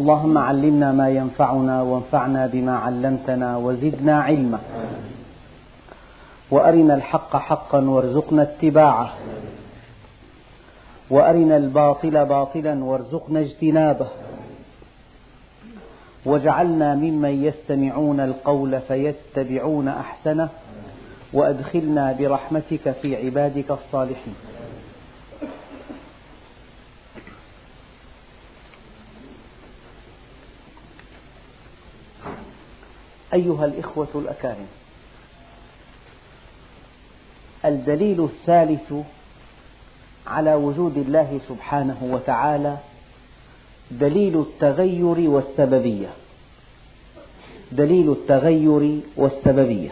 اللهم علمنا ما ينفعنا وانفعنا بما علمتنا وزدنا علما. وأرنا الحق حقا وارزقنا اتباعه. وأرنا الباطل باطلا وارزقنا اجتنابه. واجعلنا ممن يستمعون القول فيتبعون أحسنه. وأدخلنا برحمتك في عبادك الصالحين. أيها الإخوة الأكارم. الدليل الثالث على وجود الله سبحانه وتعالى دليل التغير والسببية. دليل التغير والسببية.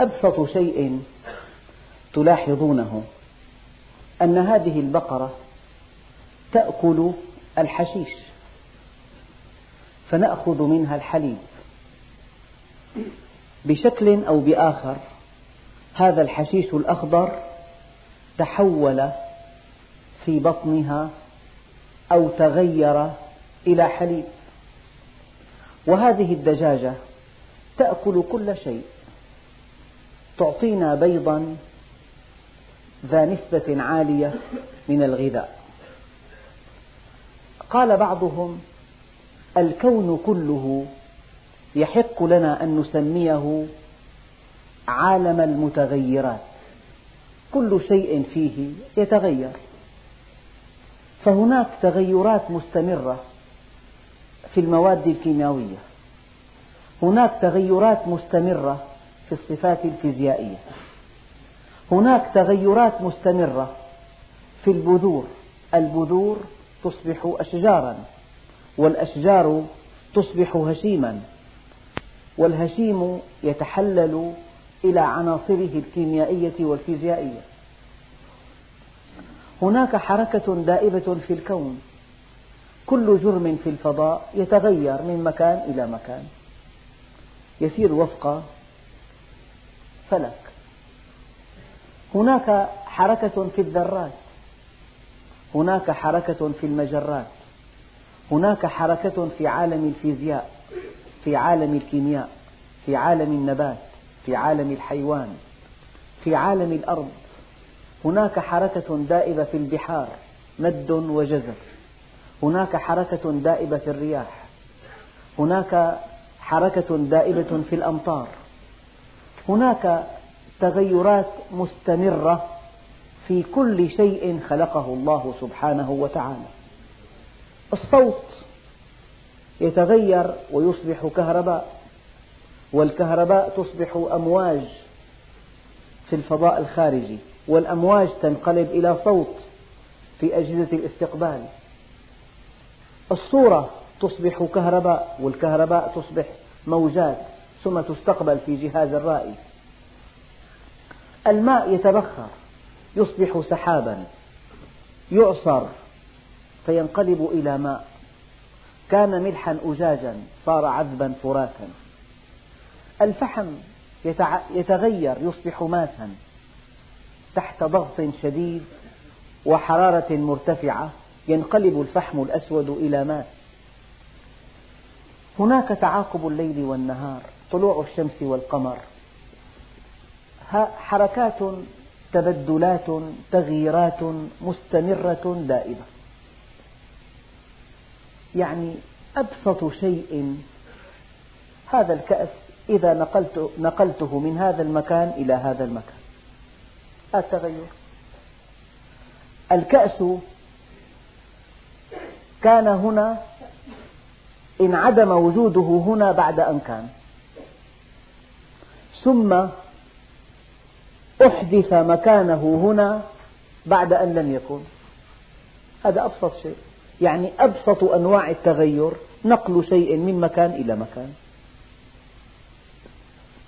أبسط شيء تلاحظونه أن هذه البقرة تأكل الحشيش. فنأخذ منها الحليب. بشكل أو بآخر هذا الحشيش الأخضر تحول في بطنها أو تغير إلى حليب. وهذه الدجاجة تأكل كل شيء. تعطينا بيضا ذا نسبة عالية من الغذاء. قال بعضهم الكون كله يحق لنا أن نسميه عالم المتغيرات. كل شيء فيه يتغير. فهناك تغيرات مستمرة في المواد الكيميائية. هناك تغيرات مستمرة في الصفات الفيزيائية. هناك تغيرات مستمرة في البذور. البذور تصبح أشجاراً. والأشجار تصبح هشيما والهشيم يتحلل إلى عناصره الكيميائية والفيزيائية. هناك حركة دائبة في الكون. كل جرم في الفضاء يتغير من مكان إلى مكان. يسير وفق فلك. هناك حركة في الذرات. هناك حركة في المجرات. هناك حركة في عالم الفيزياء في عالم الكيمياء في عالم النبات في عالم الحيوان في عالم الأرض. هناك حركة دائبة في البحار مد وجزر. هناك حركة دائبة في الرياح. هناك حركة دائبة في الأمطار. هناك تغيرات مستمرة في كل شيء خلقه الله سبحانه وتعالى. الصوت يتغير ويصبح كهرباء والكهرباء تصبح أمواج في الفضاء الخارجي والأمواج تنقلب إلى صوت في أجهزة الاستقبال. الصورة تصبح كهرباء والكهرباء تصبح موجات ثم تستقبل في جهاز الرائي. الماء يتبخر يصبح سحابا يعصر فينقلب إلى ماء. كان ملحا أجاجا صار عذبا فراتا الفحم يتغير يصبح ماسا. تحت ضغط شديد وحرارة مرتفعة ينقلب الفحم الأسود إلى ماس هناك تعاقب الليل والنهار طلوع الشمس والقمر. حركات تبدلات تغييرات مستمرة دائمة. يعني أبسط شيء. هذا الكأس إذا نقلت نقلته من هذا المكان إلى هذا المكان. التغير. الكأس كان هنا انعدم وجوده هنا بعد أن كان. ثم أحدث مكانه هنا بعد أن لم يكن. هذا أبسط شيء. يعني أبسط أنواع التغير نقل شيء من مكان إلى مكان.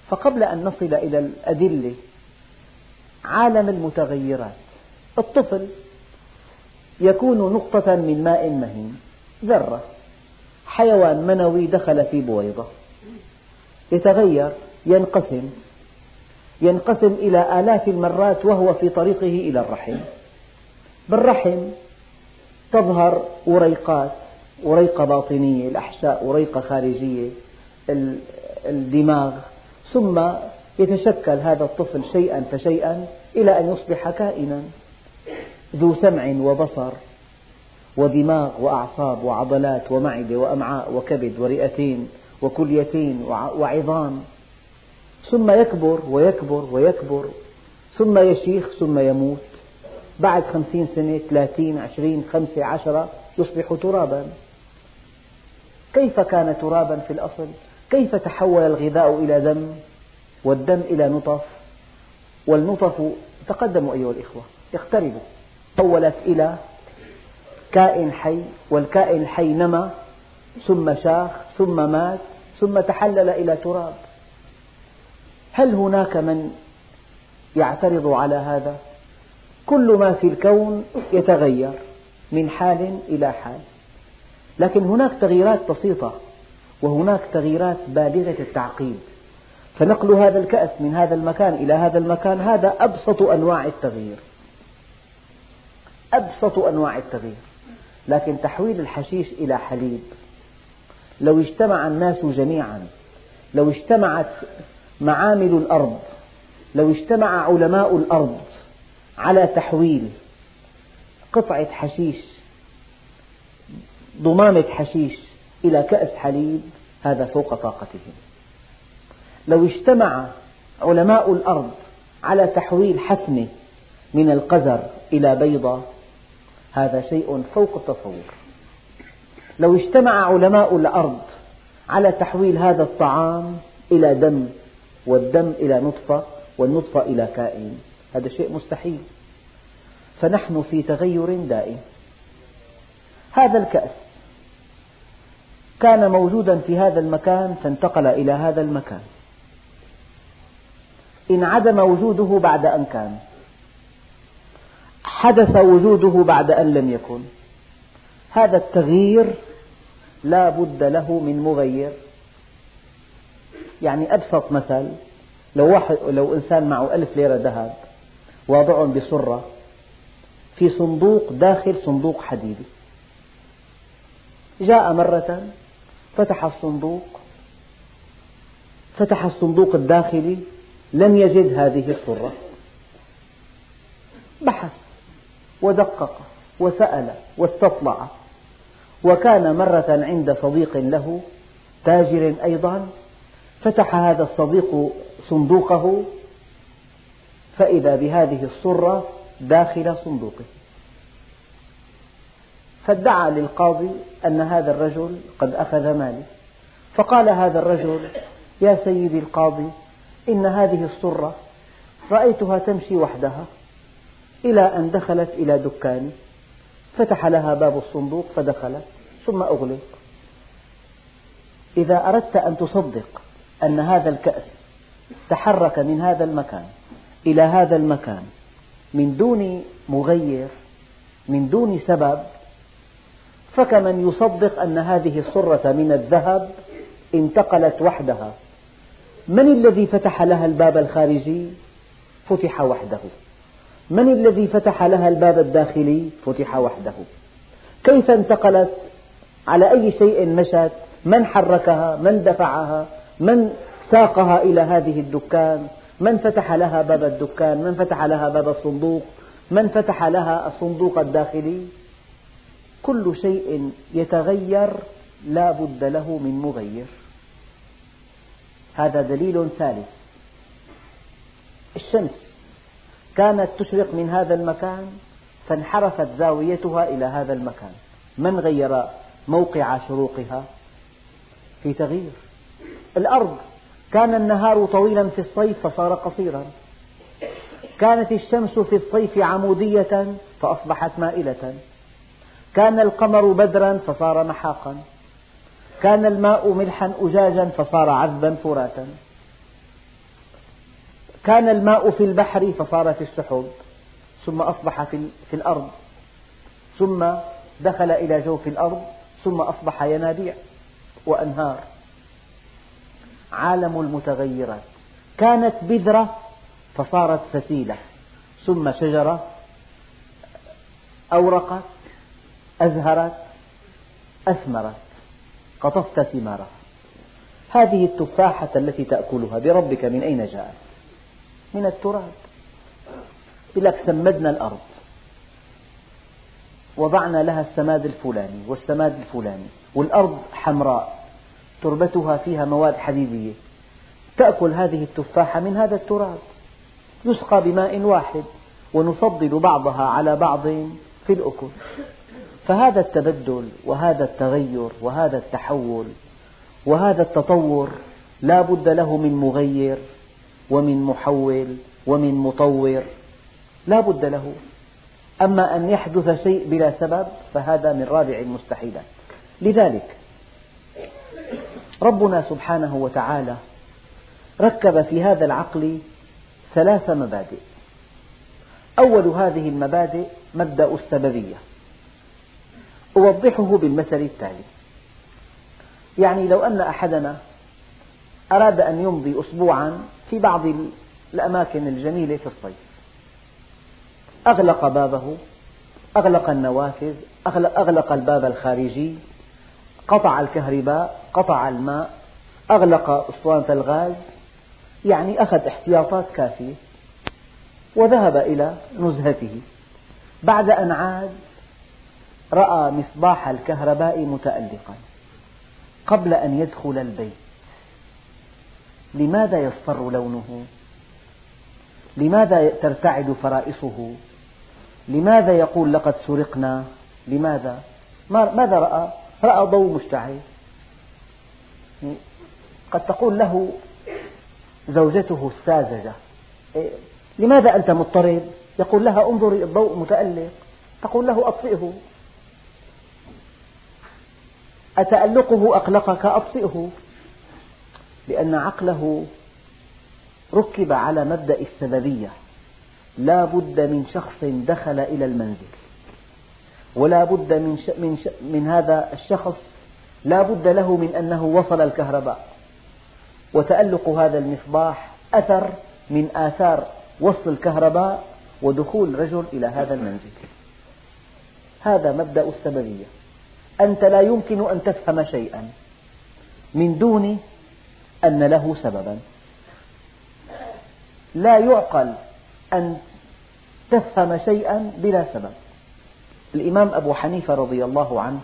فقبل أن نصل إلى الأدلة عالم المتغيرات الطفل يكون نقطة من ماء مهين ذرة حيوان منوي دخل في بويضة. يتغير ينقسم ينقسم إلى آلاف المرات وهو في طريقه إلى الرحم. بالرحم تظهر وريقات وريقة باطنية الأحشاء وريقة خارجية الدماغ. ثم يتشكل هذا الطفل شيئا فشيئا إلى أن يصبح كائنا ذو سمع وبصر ودماغ وأعصاب وعضلات ومعدة وأمعاء وكبد ورئتين وكليتين وعظام. ثم يكبر ويكبر ويكبر ثم يشيخ ثم يموت. بعد خمسين سنة ثلاثين عشرين خمسة عشرة يصبح ترابا. كيف كان ترابا في الأصل؟ كيف تحول الغذاء إلى دم والدم إلى نطف؟ والنطف تقدموا أيها الإخوة اقتربوا تحولت إلى كائن حي والكائن الحي نمى ثم شاخ ثم مات ثم تحلل إلى تراب. هل هناك من يعترض على هذا؟ كل ما في الكون يتغير من حال إلى حال. لكن هناك تغييرات بسيطة وهناك تغييرات بالغة التعقيد. فنقل هذا الكأس من هذا المكان إلى هذا المكان هذا أبسط أنواع التغيير. أبسط أنواع التغيير. لكن تحويل الحشيش إلى حليب لو اجتمع الناس جميعا لو اجتمعت معامل الأرض لو اجتمع علماء الأرض على تحويل قطعة حشيش ضمامة حشيش إلى كأس حليب هذا فوق طاقتهم لو اجتمع علماء الأرض على تحويل حفنة من القزر إلى بيضة هذا شيء فوق التصور. لو اجتمع علماء الأرض على تحويل هذا الطعام إلى دم والدم إلى نطفة والنطفة إلى كائن هذا شيء مستحيل. فنحن في تغير دائم. هذا الكأس كان موجودا في هذا المكان فانتقل إلى هذا المكان. انعدم وجوده بعد أن كان. حدث وجوده بعد أن لم يكن. هذا التغيير لا بد له من مغير. يعني أبسط مثل لو, واحد لو إنسان معه ألف ليرة ذهب واضعهم بسرة في صندوق داخل صندوق حديدي. جاء مرة فتح الصندوق فتح الصندوق الداخلي لم يجد هذه الصرة بحث ودقق وسأل واستطلع. وكان مرة عند صديق له تاجر أيضا فتح هذا الصديق صندوقه فإذا بهذه الصرة داخل صندوقه. فادعى للقاضي أن هذا الرجل قد أخذ مالي فقال هذا الرجل يا سيدي القاضي إن هذه الصرة رأيتها تمشي وحدها إلى أن دخلت إلى دكاني. فتح لها باب الصندوق فدخلت ثم أغلق. إذا أردت أن تصدق أن هذا الكأس تحرك من هذا المكان إلى هذا المكان من دون مغير من دون سبب فكمن يصدق أن هذه الصرة من الذهب انتقلت وحدها من الذي فتح لها الباب الخارجي؟ فتح وحده من الذي فتح لها الباب الداخلي؟ فتح وحده كيف انتقلت؟ على أي شيء مشت؟ من حركها؟ من دفعها؟ من ساقها إلى هذه الدكان؟ من فتح لها باب الدكان؟ من فتح لها باب الصندوق؟ من فتح لها الصندوق الداخلي؟ كل شيء يتغير لا بد له من مغير هذا دليل ثالث الشمس كانت تشرق من هذا المكان فانحرفت زاويتها إلى هذا المكان من غير موقع شروقها في تغيير الأرض كان النهار طويلا في الصيف فصار قصيرا. كانت الشمس في الصيف عمودية فأصبحت مائلة. كان القمر بدرا فصار محاقا. كان الماء ملحا أجاجا فصار عذبا فراتا. كان الماء في البحر فصار في السحب ثم أصبح في الأرض. ثم دخل إلى جوف الأرض. ثم أصبح ينابيع وأنهار. عالم المتغيرات. كانت بذرة فصارت فسيلة ثم شجرة أورقت أزهرت أثمرت. قطفت ثمارها. هذه التفاحة التي تأكلها بربك من أين جاءت؟ من التراب. لك سمدنا الأرض. وضعنا لها السماد الفلاني والسماد الفلاني. والأرض حمراء. تربتها فيها مواد حديدية. تأكل هذه التفاحة من هذا التراب. يسقى بماء واحد ونفضل بعضها على بعض في الأكل. فهذا التبدل وهذا التغير وهذا التحول وهذا التطور لا بد له من مغير ومن محول ومن مطور. لا بد له. أما أن يحدث شيء بلا سبب فهذا من رابع المستحيلات. لذلك ربنا سبحانه وتعالى ركب في هذا العقل ثلاث مبادئ. أول هذه المبادئ مبدأ السببية. أوضحه بالمثل التالي. يعني لو أن أحدنا أراد أن يمضي أسبوعا في بعض الأماكن الجميلة في الصيف. أغلق بابه أغلق النوافذ أغلق الباب الخارجي قطع الكهرباء قطع الماء أغلق أسطوانة الغاز يعني أخذ احتياطات كافية وذهب إلى نزهته بعد أن عاد رأى مصباح الكهرباء متألقا قبل أن يدخل البيت لماذا يصفر لونه؟ لماذا ترتعد فرائصه؟ لماذا يقول لقد سرقنا؟ لماذا؟ ماذا رأى؟ رأى ضوء مشتعل. قد تقول له زوجته الساذجة. إيه، لماذا أنت مضطرب؟ يقول لها انظري الضوء متألق. تقول له أطفئه. أتألقه أقلقك؟ أطفئه. لأن عقله ركب على مبدأ السببية. لا بد من شخص دخل إلى المنزل. ولا بد من, ش... من, ش... من هذا الشخص لا بد له من أنه وصل الكهرباء. وتألق هذا المصباح أثر من آثار وصل الكهرباء ودخول رجل إلى هذا المنزل. هذا مبدأ السببية. أنت لا يمكن أن تفهم شيئا من دون أن له سببا. لا يعقل أن تفهم شيئا بلا سبب. الإمام أبو حنيفة رضي الله عنه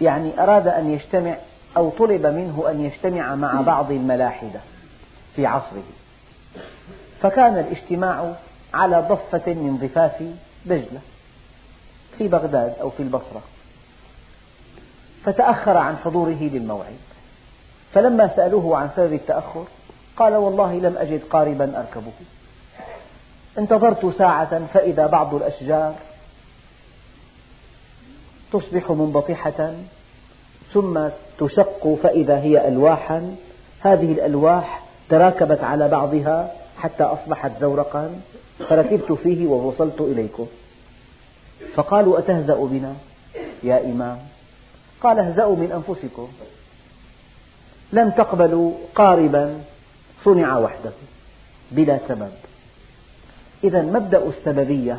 يعني أراد أن يجتمع أو طلب منه أن يجتمع مع بعض الملاحدة في عصره. فكان الاجتماع على ضفة من ضفاف دجلة في بغداد أو في البصرة. فتأخر عن حضوره للموعد. فلما سألوه عن سبب التأخر قال والله لم أجد قاربا أركبه. انتظرت ساعة فإذا بعض الأشجار تصبح منبطحة ثم تشق فإذا هي ألواحا. هذه الألواح تراكبت على بعضها حتى أصبحت زورقا فركبت فيه ووصلت إليكم. فقالوا أتهزأ بنا؟ يا إمام. قال اهزأوا من أنفسكم. لم تقبلوا قاربا. صنع وحده بلا سبب. إذا مبدأ السببية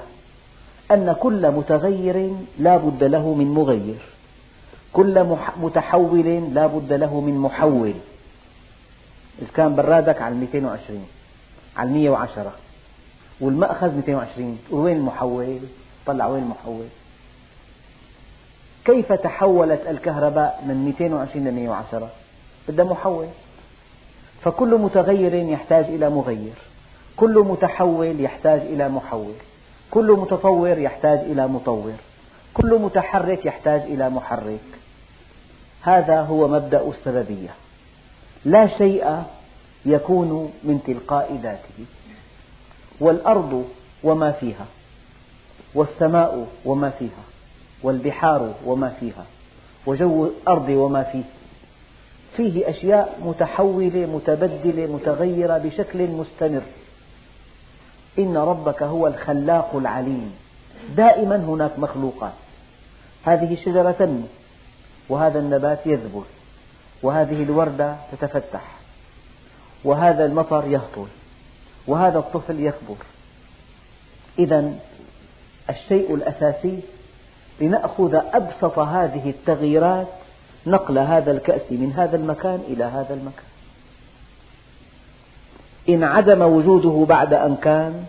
أن كل متغير لا بد له من مغير. كل متحول لا بد له من محول. إذا كان برادك على 220 على 110 والمأخذ 220 وين المحول؟ طلع وين المحول كيف تحولت الكهرباء من 220 ل 110 بدها محول. فكل متغير يحتاج إلى مغير. كل متحول يحتاج إلى محول. كل متطور يحتاج إلى مطور. كل متحرك يحتاج إلى محرك. هذا هو مبدأ السببية. لا شيء يكون من تلقاء ذاته. والأرض وما فيها والسماء وما فيها والبحار وما فيها وجو الأرض وما فيه. فيه أشياء متحولة متبدلة متغيرة بشكل مستمر. إن ربك هو الخلاق العليم. دائما هناك مخلوقات. هذه الشجرة تنمو وهذا النبات يذبل وهذه الوردة تتفتح وهذا المطر يهطل وهذا الطفل يكبر. إذا الشيء الأساسي لنأخذ أبسط هذه التغييرات نقل هذا الكأس من هذا المكان إلى هذا المكان. إن عدم وجوده بعد أن كان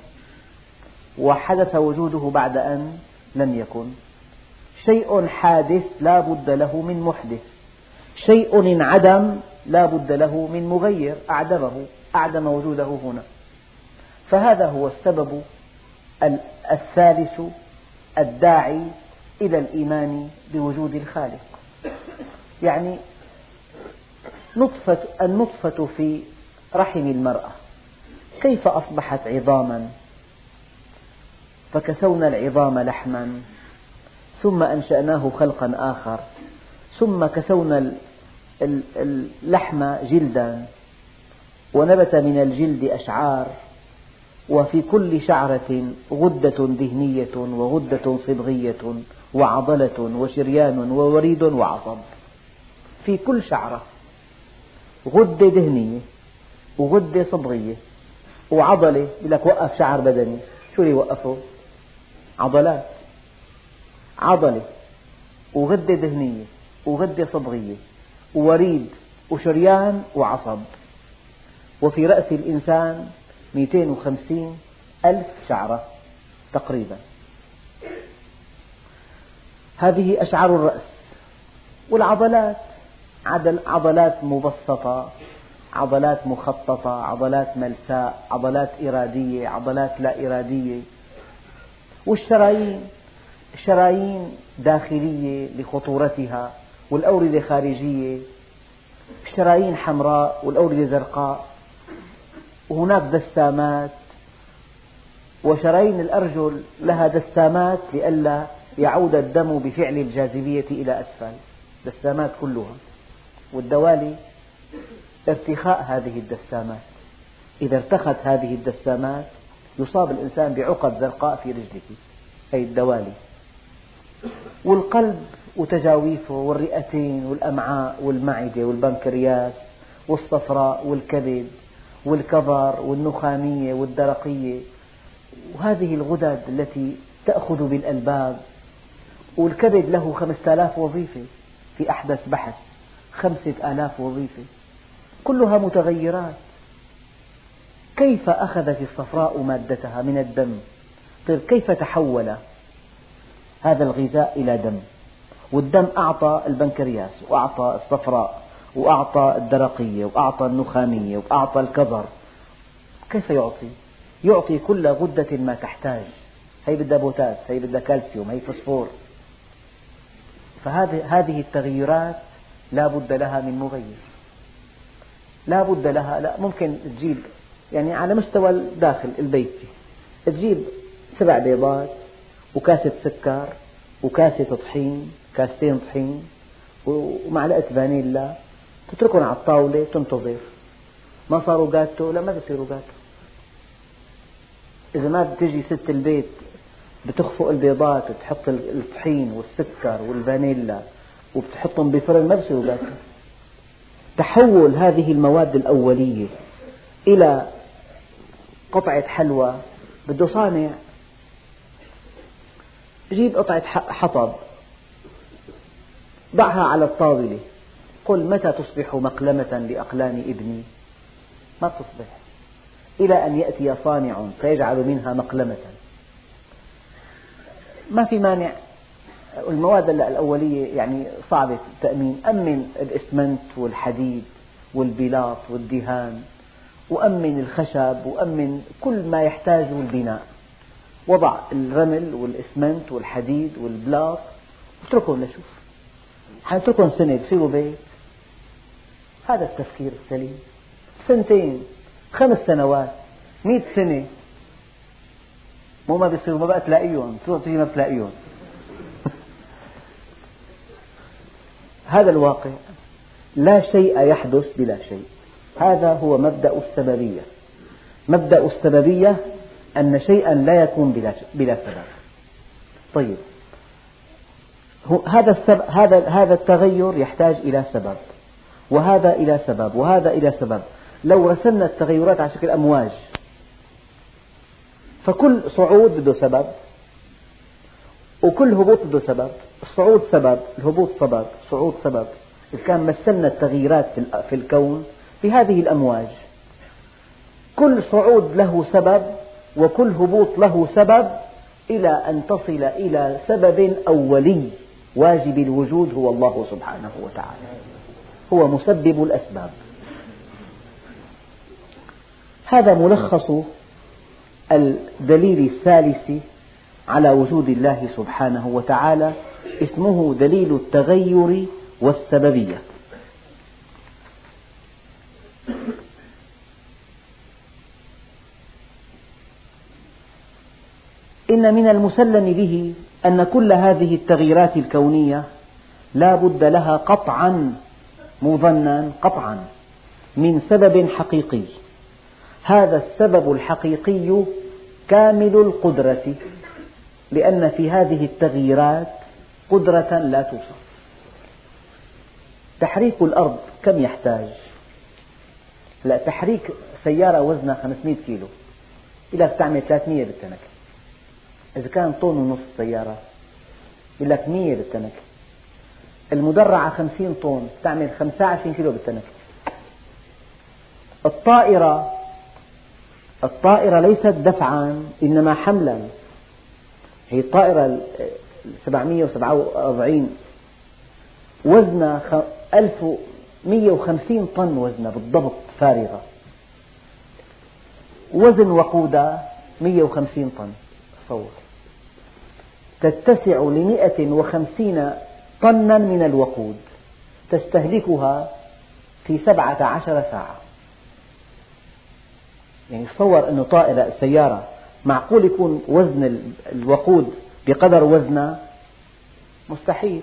وحدث وجوده بعد أن لم يكن. شيء حادث لا بد له من محدث. شيء انعدم لا بد له من مغير. أعدمه أعدم وجوده هنا. فهذا هو السبب الثالث الداعي إلى الإيمان بوجود الخالق. يعني نطفة النطفة في رحم المرأة. كيف أصبحت عظاما؟ فكسونا العظام لحما ثم أنشأناه خلقا آخر ثم كسونا اللحم جلدا ونبت من الجلد أشعار وفي كل شعرة غدة دهنية وغدة صبغية وعضلة وشريان ووريد وعصب. في كل شعرة غدة دهنية وغدة صبغية. وعضلة يقول لك وقف شعر بدني. شو اللي وقفه؟ عضلات. عضلة. وغدة دهنية وغدة صبغية ووريد وشريان وعصب. وفي رأس الإنسان 250 ألف شعرة تقريبا. هذه أشعار الرأس. والعضلات. عضلات مبسطة. عضلات مخططة عضلات ملساء عضلات إرادية عضلات لا إرادية. والشرايين شرايين داخلية لخطورتها والأوردة خارجية شرايين حمراء والأوردة زرقاء. وهناك دسامات وشرايين الأرجل لها دسامات لئلا يعود الدم بفعل الجاذبية إلى أسفل. دسامات كلها. والدوالي ارتخاء هذه الدسامات. إذا ارتخت هذه الدسامات يصاب الإنسان بعقد زرقاء في رجله أي الدوالي. والقلب وتجاويفه والرئتين والأمعاء والمعدة والبنكرياس والصفراء والكبد والكظر والنخامية والدرقية. وهذه الغدد التي تأخذ بالألباب. والكبد له خمسة آلاف وظيفة في أحدث بحث خمسة آلاف وظيفة. كلها متغيرات. كيف أخذت الصفراء مادتها من الدم؟ طيب كيف تحول هذا الغذاء إلى دم؟ والدم أعطى البنكرياس وأعطى الصفراء وأعطى الدرقية وأعطى النخامية وأعطى الكظر. كيف يعطي؟ يعطي كل غدة ما تحتاج. هي بدها بوتاس هي بدها كالسيوم هي فوسفور. فهذه التغييرات لا بد لها من مغير. لا بد لها لا ممكن تجيب يعني على مستوى الداخل البيتي تجيب سبع بيضات وكاسة سكر وكاسة طحين كاستين طحين ومعلقة فانيلا تتركهم على الطاولة تنتظر. ما صاروا جاتو لا ما بصيروا جاتو إذا ما بتجي ست البيت بتخفق البيضات وتحط الطحين والسكر والفانيلا وبتحطهم بفرن ما بصيروا جاتو تحول هذه المواد الأولية إلى قطعة حلوى. بده صانع. جيب قطعة حطب. ضعها على الطاولة. قل متى تصبح مقلمة لأقلام ابني؟ ما تصبح. إلى أن يأتي صانع فيجعل منها مقلمة. ما في مانع. المواد الأولية يعني صعبة التأمين. أمن الإسمنت والحديد والبلاط والدهان وأمن الخشب وأمن كل ما يحتاجه البناء. وضع الرمل والإسمنت والحديد والبلاط. واتركهم لشوف حنتركهم سنة بصيروا بيت. هذا التفكير السليم. سنتين خمس سنوات مئة سنة. مو ما بيصيروا ما بقى تلاقيهم. تروح تجي ما بتلاقيهم. هذا الواقع لا شيء يحدث بلا شيء. هذا هو مبدأ السببية. مبدأ السببية أن شيئا لا يكون بلا سبب. طيب. هذا هذا هذا التغير يحتاج إلى سبب. وهذا إلى سبب وهذا إلى سبب. لو رسمنا التغيرات على شكل أمواج فكل صعود بده سبب. وكل هبوط له سبب. الصعود سبب الهبوط سبب الصعود سبب. إذا كان مثلنا التغييرات في الكون بهذه الأمواج. كل صعود له سبب وكل هبوط له سبب إلى أن تصل إلى سبب أولي واجب الوجود هو الله سبحانه وتعالى. هو مسبب الأسباب. هذا ملخص الدليل الثالث على وجود الله سبحانه وتعالى اسمه دليل التغير والسببية. إن من المسلم به أن كل هذه التغييرات الكونية لا بد لها قطعا مظنا قطعا من سبب حقيقي. هذا السبب الحقيقي كامل القدرة. لأن في هذه التغييرات قدرة لا توصف. تحريك الأرض كم يحتاج؟ لا تحريك سيارة وزنها 500 كيلو إلى تعمل 300 بالتنكة إذا كان طن ونص سيارة يقول لك 100 بالتنكة المدرعة 50 طن تعمل 25 كيلو بالتنكة الطائرة الطائرة ليست دفعا إنما حملا. هي الطائرة 747 وزنها 1150 طن وزنها بالضبط فارغة. وزن وقودها 150 طن. تصور تتسع لمئة وخمسين طنا من الوقود. تستهلكها في سبعة عشر ساعة. يعني تصور أنه طائرة سيارة. معقول يكون وزن الوقود بقدر وزنها مستحيل.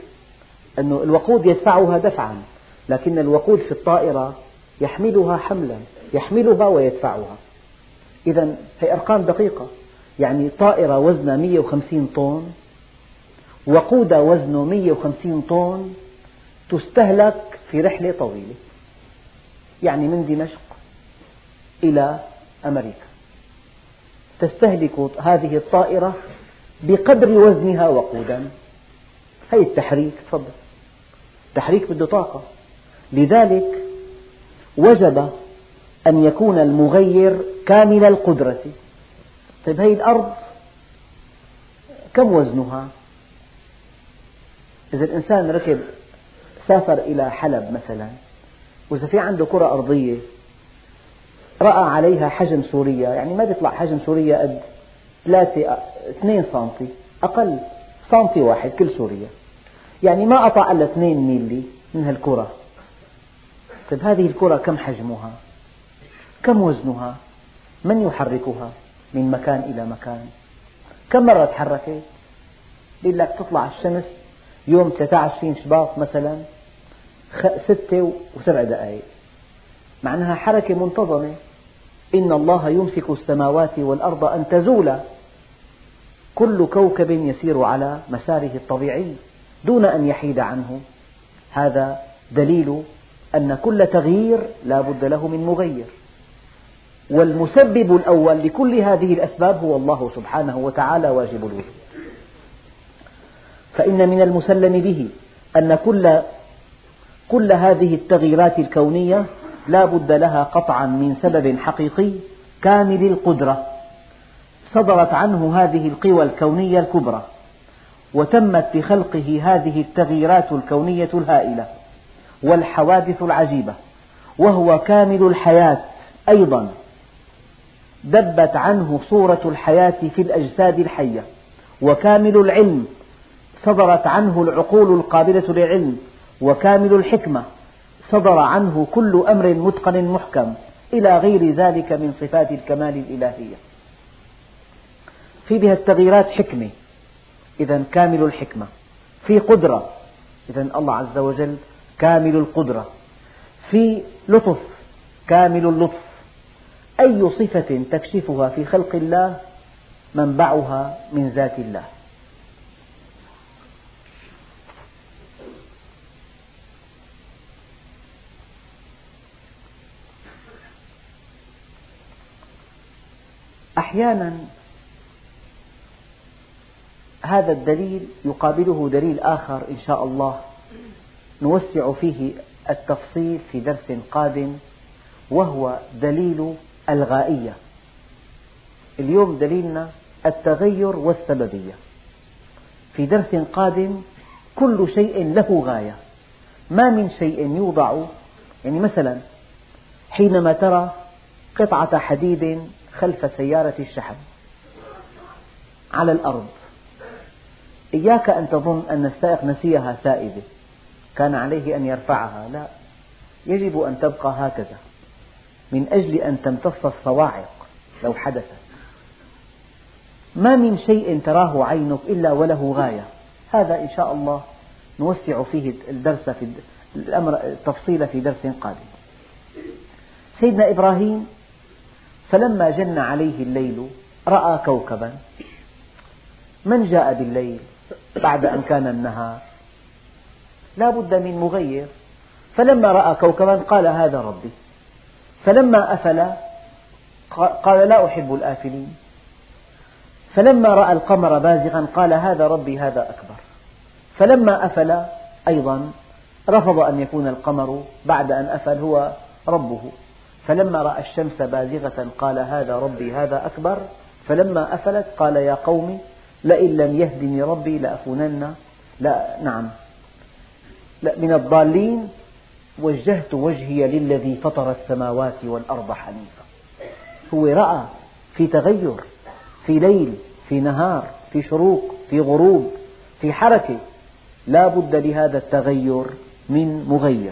أن الوقود يدفعها دفعا لكن الوقود في الطائرة يحملها حملا يحملها ويدفعها. إذا هي أرقام دقيقة يعني طائرة وزنها 150 طن وقود وزنه 150 طن تستهلك في رحلة طويلة يعني من دمشق إلى أمريكا. تستهلك هذه الطائرة بقدر وزنها وقودا. هي التحريك تفضل. التحريك بده طاقة. لذلك وجب أن يكون المغير كامل القدرة. طيب هذه الأرض كم وزنها؟ إذا الإنسان ركب سافر إلى حلب مثلا وإذا في عنده كرة أرضية رأى عليها حجم سوريا يعني ما بيطلع حجم سوريا قد ثلاثة اثنين سنتي أقل سنتي واحد كل سوريا يعني ما قطع إلا اثنين ميلي من هالكرة. طيب هذه الكرة كم حجمها؟ كم وزنها؟ من يحركها؟ من مكان إلى مكان؟ كم مرة تحركت؟ يقول لك تطلع الشمس يوم 23 شباط مثلا ستة وسبع دقائق معناها حركة منتظمة. إن الله يمسك السماوات والأرض أن تزولا كل كوكب يسير على مساره الطبيعي دون أن يحيد عنه. هذا دليل أن كل تغيير لا بد له من مغير. والمسبب الأول لكل هذه الأسباب هو الله سبحانه وتعالى واجب الوجود. فإن من المسلم به أن كل كل هذه التغييرات الكونية لا بد لها قطعا من سبب حقيقي كامل القدرة. صدرت عنه هذه القوى الكونية الكبرى وتمت بخلقه هذه التغييرات الكونية الهائلة والحوادث العجيبة وهو كامل الحياة أيضا. دبت عنه صورة الحياة في الأجساد الحية وكامل العلم صدرت عنه العقول القابلة للعلم وكامل الحكمة. صدر عنه كل أمر متقن محكم إلى غير ذلك من صفات الكمال الإلهية. في بها التغييرات حكمة إذا كامل الحكمة. في قدرة إذا الله عز وجل كامل القدرة. في لطف كامل اللطف. أي صفة تكشفها في خلق الله منبعها من ذات الله. أحيانا هذا الدليل يقابله دليل آخر إن شاء الله. نوسع فيه التفصيل في درس قادم وهو دليل الغائية. اليوم دليلنا التغير والسببية. في درس قادم كل شيء له غاية. ما من شيء يوضع يعني مثلا حينما ترى قطعة حديد خلف سيارة الشحن على الأرض. إياك أن تظن أن السائق نسيها سائبة. كان عليه أن يرفعها. لا. يجب أن تبقى هكذا. من أجل أن تمتص الصواعق لو حدثت ما من شيء تراه عينك إلا وله غاية. هذا إن شاء الله نوسع فيه الدرس في الأمر التفصيل في درس قادم. سيدنا إبراهيم فلما جن عليه الليل رأى كوكبا. من جاء بالليل بعد أن كان النهار؟ لا بد من مغير. فلما رأى كوكبا قال هذا ربي. فلما أفل قال لا أحب الآفلين. فلما رأى القمر بازغا قال هذا ربي هذا أكبر. فلما أفل أيضا رفض أن يكون القمر بعد أن أفل هو ربه. فلما رأى الشمس بازغة قال هذا ربي هذا أكبر فلما أفلت قال يا قوم لئن لم يهدني ربي لأكونن لا نعم لا من الضالين وجهت وجهي للذي فطر السماوات والأرض حنيفا. هو رأى في تغير في ليل في نهار في شروق في غروب في حركة لا بد لهذا التغير من مغير.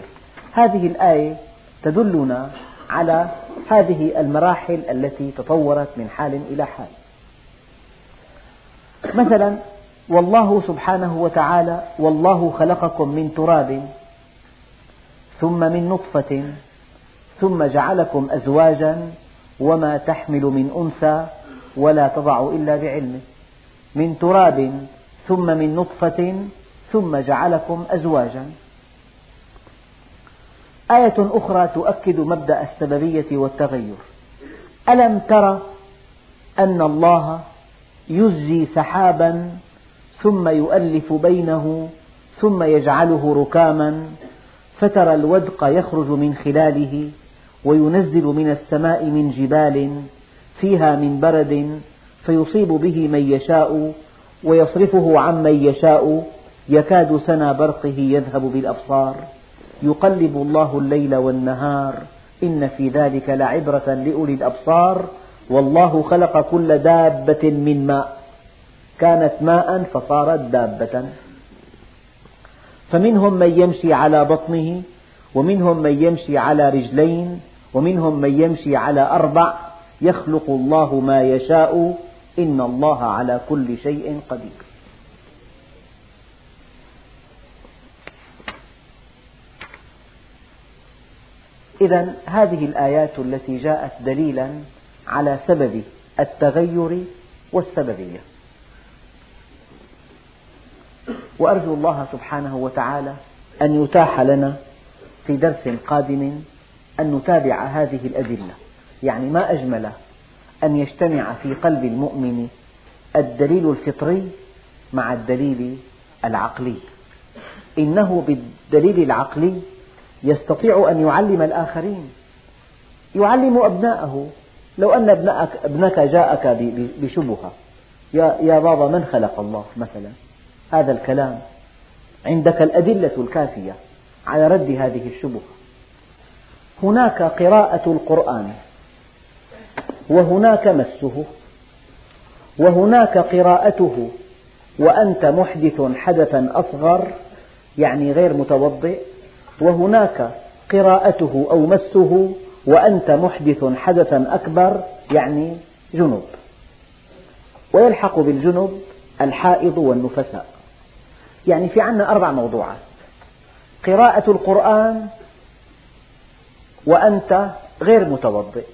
هذه الآية تدلنا على هذه المراحل التي تطورت من حال إلى حال. مثلا والله سبحانه وتعالى والله خلقكم من تراب ثم من نطفة ثم جعلكم أزواجا وما تحمل من أنثى ولا تضع إلا بعلمه. من تراب ثم من نطفة ثم جعلكم أزواجا. آية أخرى تؤكد مبدأ السببية والتغير. ألم تر أن الله يزجي سحابا ثم يؤلف بينه ثم يجعله ركاما فترى الودق يخرج من خلاله وينزل من السماء من جبال فيها من برد فيصيب به من يشاء ويصرفه عمن يشاء يكاد سنا برقه يذهب بالأبصار. يقلب الله الليل والنهار إن في ذلك لعبرة لأولي الأبصار والله خلق كل دابة من ماء كانت ماء فصارت دابة فمنهم من يمشي على بطنه ومنهم من يمشي على رجلين ومنهم من يمشي على أربع يخلق الله ما يشاء إن الله على كل شيء قدير إذا هذه الآيات التي جاءت دليلا على سبب التغير والسببية. وأرجو الله سبحانه وتعالى أن يتاح لنا في درس قادم أن نتابع هذه الأدلة. يعني ما أجمل أن يجتمع في قلب المؤمن الدليل الفطري مع الدليل العقلي. إنه بالدليل العقلي يستطيع أن يعلم الآخرين. يعلم أبناءه. لو أن ابنك, ابنك جاءك بشبهة. يا, يا بابا من خلق الله مثلا؟ هذا الكلام عندك الأدلة الكافية على رد هذه الشبهة. هناك قراءة القرآن وهناك مسه وهناك قراءته وأنت محدث حدثا أصغر يعني غير متوضئ وهناك قراءته أو مسه وأنت محدث حدثا أكبر يعني جنب ويلحق بالجنب الحائض والنفساء. يعني في عندنا أربع موضوعات. قراءة القرآن وأنت غير متوضئ.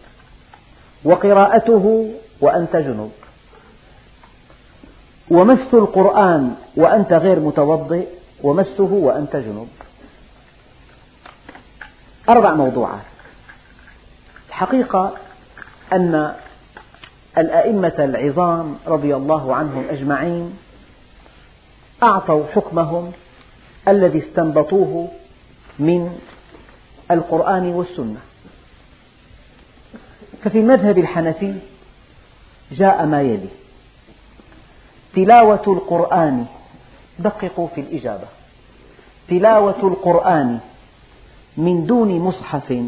وقراءته وأنت جنب ومس القرآن وأنت غير متوضئ ومسه وأنت جنب أربع موضوعات. الحقيقة أن الأئمة العظام رضي الله عنهم أجمعين أعطوا حكمهم الذي استنبطوه من القرآن والسنة. ففي المذهب الحنفي جاء ما يلي تلاوة القرآن دققوا في الإجابة. تلاوة القرآن من دون مصحف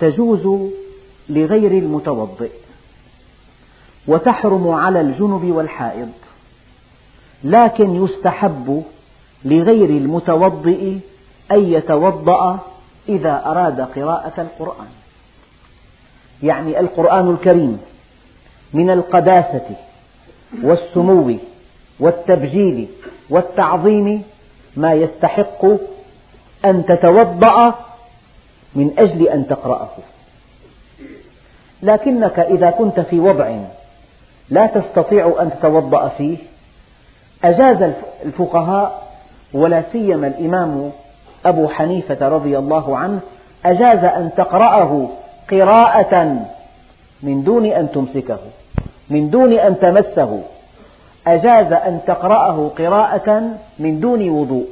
تجوز لغير المتوضئ وتحرم على الجنب والحائض لكن يستحب لغير المتوضئ أن يتوضأ إذا أراد قراءة القرآن. يعني القرآن الكريم من القداسة والسمو والتبجيل والتعظيم ما يستحق أن تتوضأ من أجل أن تقرأه. لكنك إذا كنت في وضع لا تستطيع أن تتوضأ فيه أجاز الفقهاء ولا سيما الإمام أبو حنيفة رضي الله عنه أجاز أن تقرأه قراءة من دون أن تمسكه من دون أن تمسه. أجاز أن تقرأه قراءة من دون وضوء.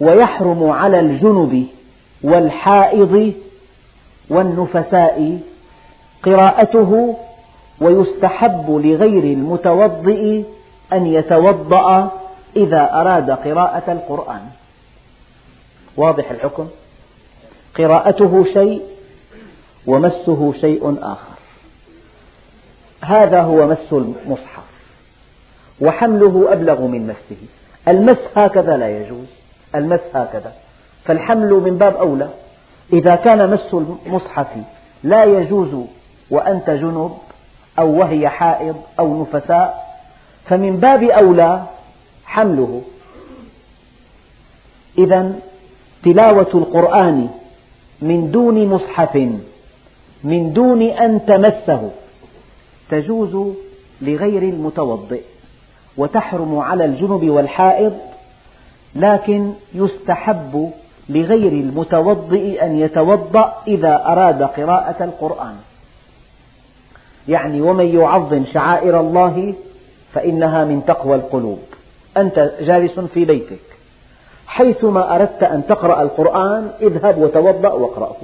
ويحرم على الجنب والحائض والنفساء قراءته ويستحب لغير المتوضئ أن يتوضأ إذا أراد قراءة القرآن. واضح الحكم؟ قراءته شيء ومسه شيء آخر. هذا هو مس المصحف وحمله أبلغ من مسه. المس هكذا لا يجوز. المس هكذا. فالحمل من باب أولى. إذا كان مس المصحف لا يجوز وأنت جنب أو وهي حائض أو نفساء فمن باب أولى حمله. إذا تلاوة القرآن من دون مصحف من دون أن تمسه تجوز لغير المتوضئ وتحرم على الجنب والحائض لكن يستحب لغير المتوضئ أن يتوضأ إذا أراد قراءة القرآن. يعني ومن يعظم شعائر الله فإنها من تقوى القلوب. أنت جالس في بيتك. حيثما أردت أن تقرأ القرآن اذهب وتوضأ واقرأه.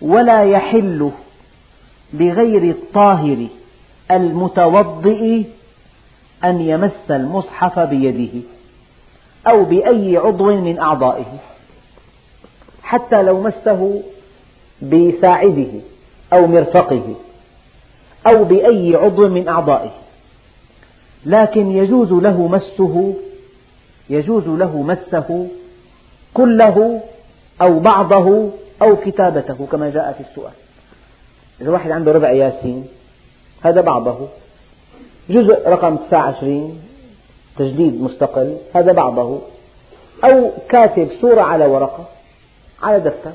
ولا يحل لغير الطاهر المتوضئ أن يمس المصحف بيده أو بأي عضو من أعضائه حتى لو مسه بساعده أو مرفقه أو بأي عضو من أعضائه. لكن يجوز له مسه يجوز له مسه كله أو بعضه أو كتابته كما جاء في السؤال. إذا واحد عنده ربع ياسين هذا بعضه. جزء رقم 29 تجديد مستقل هذا بعضه. أو كاتب سورة على ورقة على دفتر.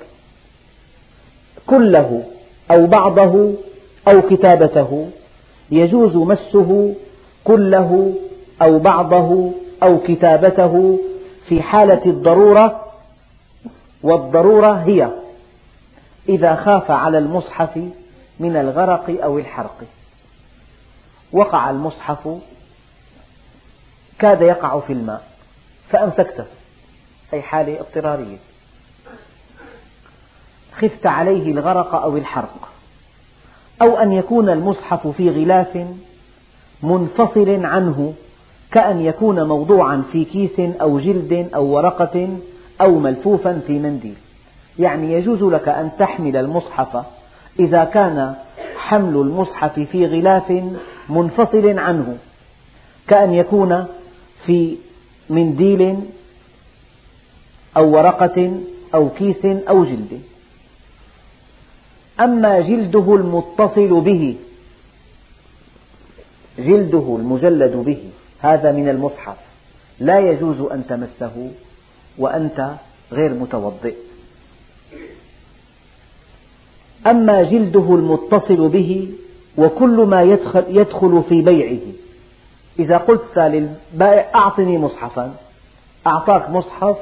كله أو بعضه أو كتابته. يجوز مسه كله أو بعضه أو كتابته في حالة الضرورة. والضرورة هي إذا خاف على المصحف من الغرق أو الحرق. وقع المصحف كاد يقع في الماء فأمسكته أي حالة اضطرارية. خفت عليه الغرق أو الحرق أو أن يكون المصحف في غلاف منفصل عنه كأن يكون موضوعا في كيس أو جلد أو ورقة أو ملفوفا في منديل. يعني يجوز لك أن تحمل المصحف إذا كان حمل المصحف في غلاف منفصل عنه كأن يكون في منديل أو ورقة أو كيس أو جلد. أما جلده المتصل به جلده المجلد به هذا من المصحف لا يجوز أن تمسه وأنت غير متوضئ. أما جلده المتصل به وكل ما يدخل, يدخل في بيعه. إذا قلت للبائع أعطني مصحفا. أعطاك مصحف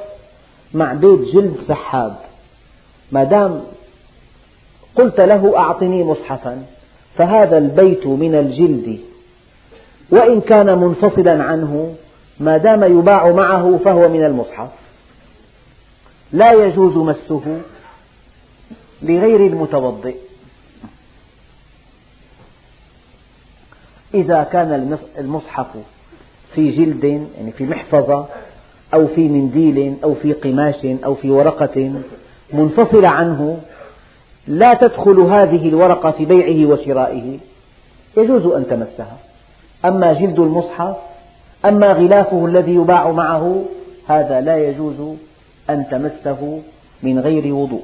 مع بيت جلد سحاب. ما دام قلت له أعطني مصحفا فهذا البيت من الجلد. وإن كان منفصلا عنه ما دام يباع معه فهو من المصحف. لا يجوز مسه لغير المتوضئ. إذا كان المصحف في جلد يعني في محفظة أو في منديل أو في قماش أو في ورقة منفصلة عنه لا تدخل هذه الورقة في بيعه وشرائه. يجوز أن تمسها. أما جلد المصحف أما غلافه الذي يباع معه هذا لا يجوز أن تمسه من غير وضوء.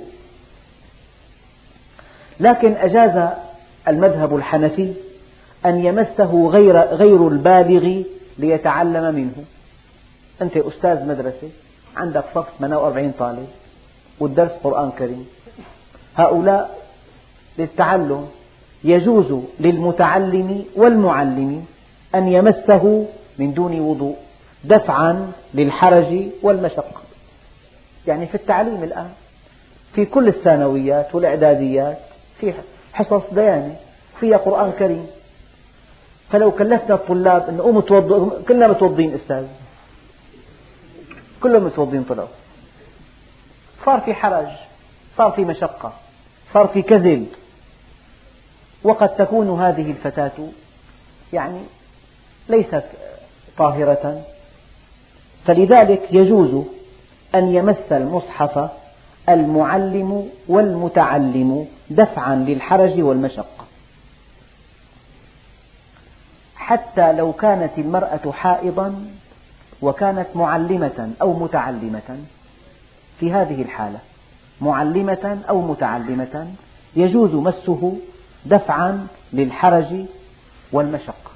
لكن أجاز المذهب الحنفي أن يمسه غير, غير البالغ ليتعلم منه. أنت أستاذ مدرسة عندك صف 48 طالب والدرس قرآن كريم. هؤلاء للتعلم يجوز للمتعلم والمعلم أن يمسه من دون وضوء دفعا للحرج والمشقة. يعني في التعليم الآن في كل الثانويات والإعداديات في حصص ديانة فيها قرآن كريم. فلو كلفنا الطلاب أن قوموا توضوا كلنا متوضين أستاذ. كلهم متوضين طلعوا صار في حرج صار في مشقة صار في كذب. وقد تكون هذه الفتاة يعني ليست طاهرة. فلذلك يجوز أن يمس المصحف المعلم والمتعلم دفعا للحرج والمشقة. حتى لو كانت المرأة حائضا وكانت معلمة أو متعلمة. في هذه الحالة معلمة أو متعلمة يجوز مسه دفعا للحرج والمشقة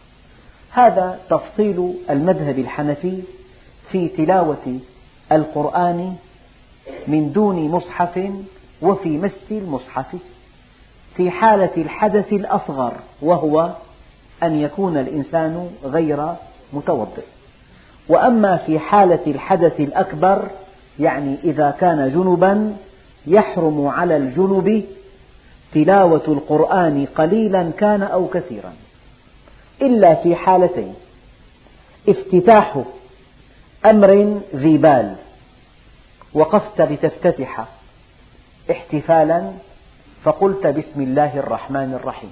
هذا تفصيل المذهب الحنفي في تلاوة القرآن من دون مصحف وفي مس المصحف. في حالة الحدث الأصغر وهو أن يكون الإنسان غير متوضئ. وأما في حالة الحدث الأكبر يعني إذا كان جنبا يحرم على الجنب تلاوة القرآن قليلا كان أو كثيرا. إلا في حالتين. افتتاح أمر ذي بال وقفت لتفتتح احتفالا فقلت بسم الله الرحمن الرحيم.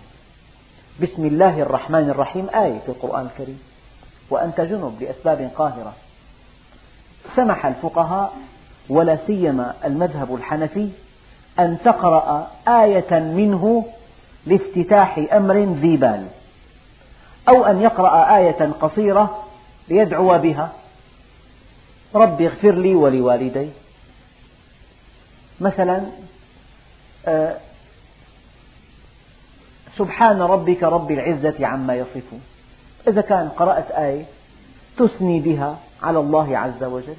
بسم الله الرحمن الرحيم آية في القرآن الكريم. وأنت جنب لأسباب قاهرة. سمح الفقهاء ولا سيما المذهب الحنفي أن تقرأ آية منه لافتتاح أمر ذي بال أو أن يقرأ آية قصيرة ليدعو بها. رب اغفر لي ولوالدي. مثلا آه، سبحان ربك رب العزة عما يصفون. إذا كان قرأت آية تثني بها على الله عز وجل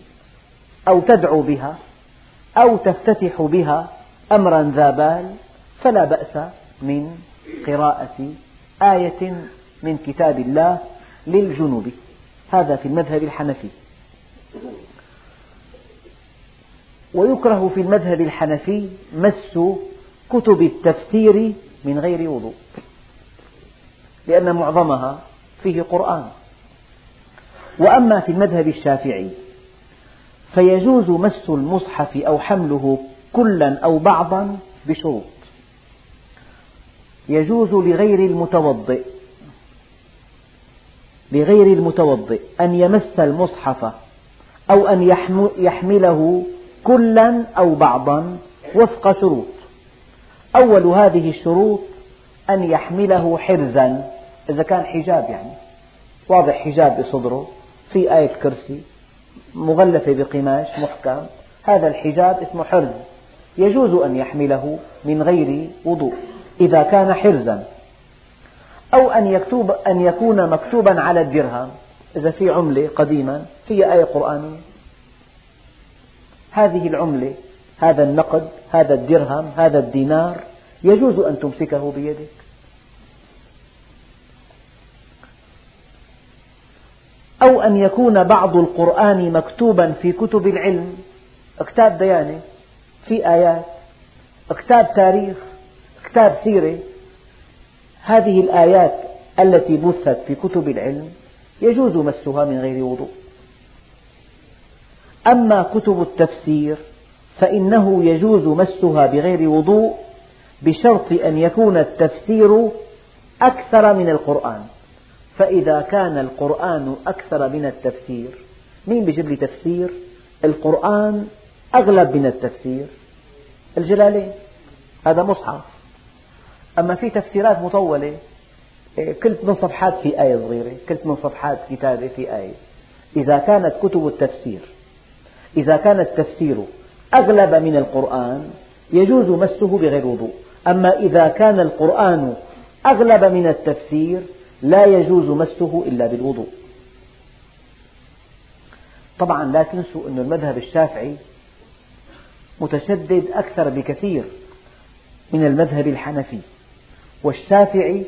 أو تدعو بها أو تفتتح بها أمرا ذا بال فلا بأس من قراءة آية من كتاب الله للجنوب. هذا في المذهب الحنفي. ويكره في المذهب الحنفي مس كتب التفسير من غير وضوء. لأن معظمها فيه قرآن. وأما في المذهب الشافعي فيجوز مس المصحف أو حمله كلا أو بعضا بشروط. يجوز لغير المتوضئ لغير المتوضئ أن يمس المصحف أو أن يحمله كلا أو بعضا وفق شروط. أول هذه الشروط أن يحمله حرزا. إذا كان حجاب يعني. واضح حجاب بصدره. في آية كرسي. مغلفة بقماش محكم. هذا الحجاب اسمه حرز. يجوز أن يحمله من غير وضوء إذا كان حرزا. أو أن, يكتب أن يكون مكتوبا على الدرهم. إذا في عملة قديما. فيها آية قرآنية. هذه العملة هذا النقد هذا الدرهم هذا الدينار يجوز أن تمسكه بيدك. أو أن يكون بعض القرآن مكتوبا في كتب العلم كتاب ديانة في آيات كتاب تاريخ كتاب سيرة هذه الآيات التي بثت في كتب العلم يجوز مسها من غير وضوء. أما كتب التفسير فإنه يجوز مسها بغير وضوء بشرط أن يكون التفسير أكثر من القرآن. فإذا كان القرآن أكثر من التفسير مين بيجيب لي تفسير؟ القرآن أغلب من التفسير الجلالين. هذا مصحف. أما في تفسيرات مطولة إيه، كلت من صفحات في آية صغيرة كلت من صفحات كتابة في آية. إذا كانت كتب التفسير إذا كان التفسير أغلب من القرآن يجوز مسه بغير وضوء. أما إذا كان القرآن أغلب من التفسير لا يجوز مسه إلا بالوضوء. طبعا لا تنسوا أن المذهب الشافعي متشدد أكثر بكثير من المذهب الحنفي والشافعي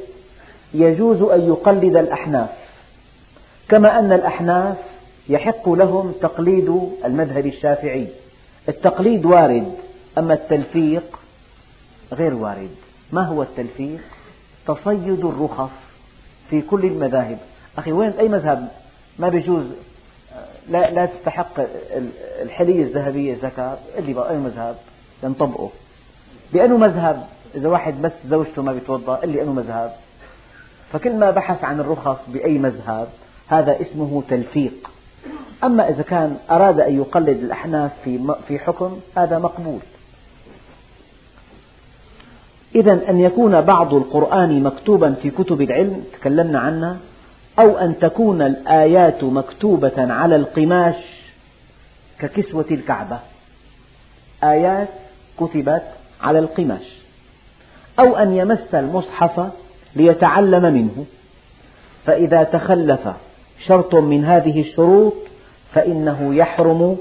يجوز أن يقلد الأحناف كما أن الأحناف يحق لهم تقليد المذهب الشافعي. التقليد وارد أما التلفيق غير وارد. ما هو التلفيق؟ تصيد الرخص في كل المذاهب. أخي وين أي مذهب؟ ما بيجوز لا, لا تستحق الحلية الذهبية زكاة اللي بقى أي مذهب ينطبقه. بأنه مذهب إذا واحد بس زوجته ما بيتوضأ اللي أنه مذهب. فكل ما بحث عن الرخص بأي مذهب هذا اسمه تلفيق. أما إذا كان أراد أن يقلد الأحناف في في حكم هذا مقبول. إذا أن يكون بعض القرآن مكتوبا في كتب العلم تكلمنا عنها أو أن تكون الآيات مكتوبة على القماش ككسوة الكعبة. آيات كتبت على القماش. أو أن يمس المصحف ليتعلم منه. فإذا تخلف شرط من هذه الشروط فإنه يحرم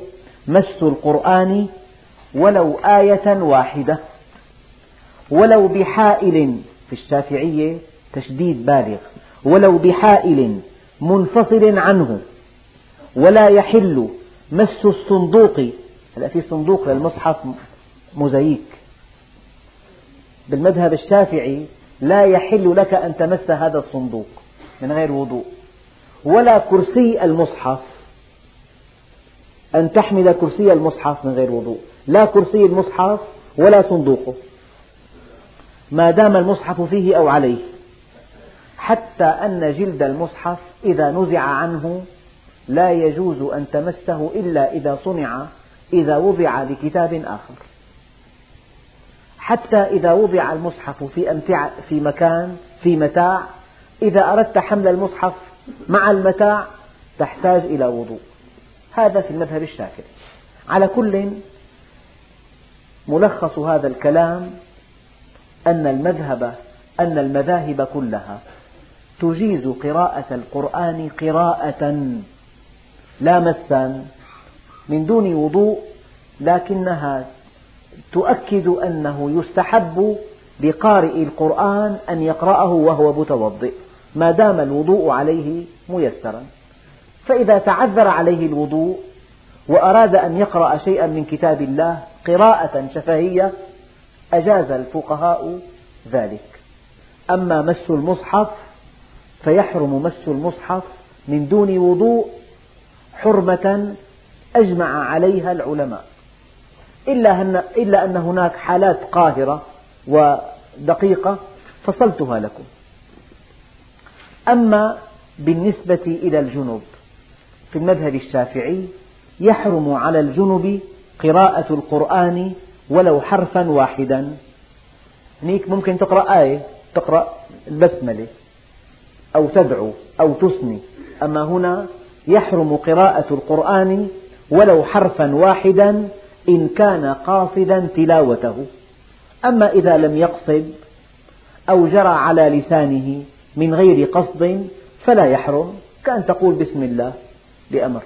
مس القرآن ولو آية واحدة ولو بحائل في الشافعية تشديد بالغ ولو بحائل منفصل عنه ولا يحل مس الصندوق هلا في صندوق للمصحف مزيك بالمذهب الشافعي لا يحل لك أن تمس هذا الصندوق من غير وضوء. ولا كرسي المصحف. أن تحمل كرسي المصحف من غير وضوء. لا كرسي المصحف ولا صندوقه. ما دام المصحف فيه أو عليه. حتى أن جلد المصحف إذا نزع عنه لا يجوز أن تمسه إلا إذا صنع إذا وضع لكتاب آخر. حتى إذا وضع المصحف في, أمتع في مكان في متاع إذا أردت حمل المصحف مع المتاع تحتاج إلى وضوء. هذا في المذهب الشافعي. على كل ملخص هذا الكلام أن المذهب أن المذاهب كلها تجيز قراءة القرآن قراءة لا مسا من دون وضوء لكنها تؤكد أنه يستحب لقارئ القرآن أن يقرأه وهو متوضئ. ما دام الوضوء عليه ميسرا. فإذا تعذر عليه الوضوء وأراد أن يقرأ شيئا من كتاب الله قراءة شفهية أجاز الفقهاء ذلك. أما مس المصحف فيحرم مس المصحف من دون وضوء حرمة أجمع عليها العلماء. إلا أن هناك حالات قاهرة ودقيقة فصلتها لكم. أما بالنسبة إلى الجنب في المذهب الشافعي يحرم على الجنب قراءة القرآن ولو حرفا واحدا. هنيك ممكن تقرأ آية تقرأ البسملة أو تدعو أو تثني أما هنا يحرم قراءة القرآن ولو حرفا واحدا إن كان قاصدا تلاوته. أما إذا لم يقصد أو جرى على لسانه من غير قصد فلا يحرم كأن تقول بسم الله بأمر.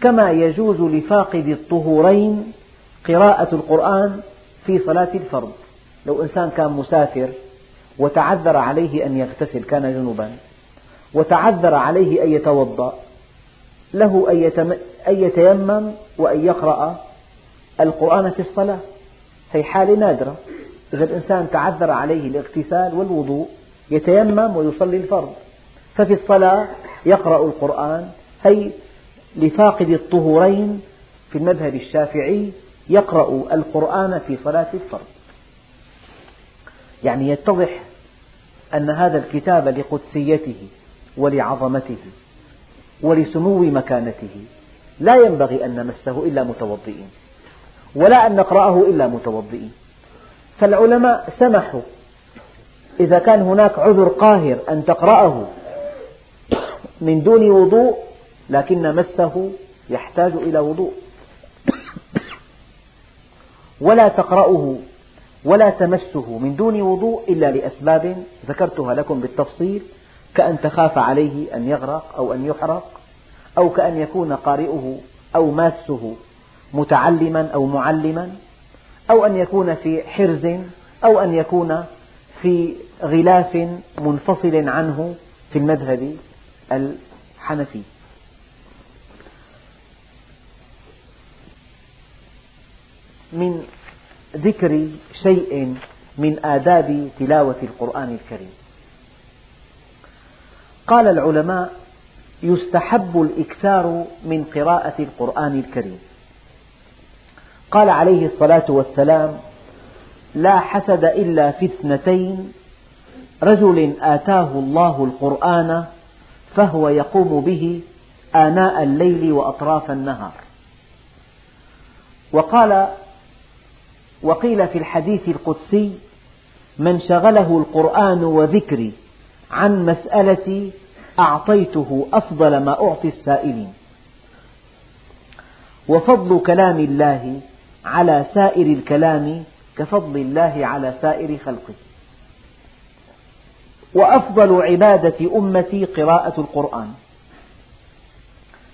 كما يجوز لفاقد الطهورين قراءة القرآن في صلاة الفرض. لو إنسان كان مسافر وتعذر عليه أن يغتسل كان جنبا وتعذر عليه أن يتوضأ له أن يتيمم وأن يقرأ القرآن في الصلاة. هي حالة نادرة. إذا الإنسان تعذر عليه الاغتسال والوضوء يتيمم ويصلي الفرض. ففي الصلاة يقرأ القرآن هي لفاقد الطهورين في المذهب الشافعي يقرأ القرآن في صلاة الفرض. يعني يتضح أن هذا الكتاب لقدسيته ولعظمته ولسمو مكانته. لا ينبغي أن نمسه إلا متوضئين ولا أن نقرأه إلا متوضئين. فالعلماء سمحوا إذا كان هناك عذر قاهر أن تقرأه من دون وضوء لكن مسه يحتاج إلى وضوء. ولا تقرأه ولا تمسه من دون وضوء إلا لأسباب ذكرتها لكم بالتفصيل كأن تخاف عليه أن يغرق أو أن يحرق أو كأن يكون قارئه أو ماسه متعلما أو معلما أو أن يكون في حرز أو أن يكون في غلاف منفصل عنه في المذهب الحنفي. من ذكر شيء من آداب تلاوة القرآن الكريم. قال العلماء يستحب الإكثار من قراءة القرآن الكريم. قال عليه الصلاة والسلام لا حسد إلا في اثنتين. رجل آتاه الله القرآن فهو يقوم به آناء الليل وأطراف النهار. وقال وقيل في الحديث القدسي من شغله القرآن وذكري عن مسألتي أعطيته أفضل ما أعطي السائلين. وفضل كلام الله على سائر الكلام كفضل الله على سائر خلقه. وأفضل عبادة أمتي قراءة القرآن.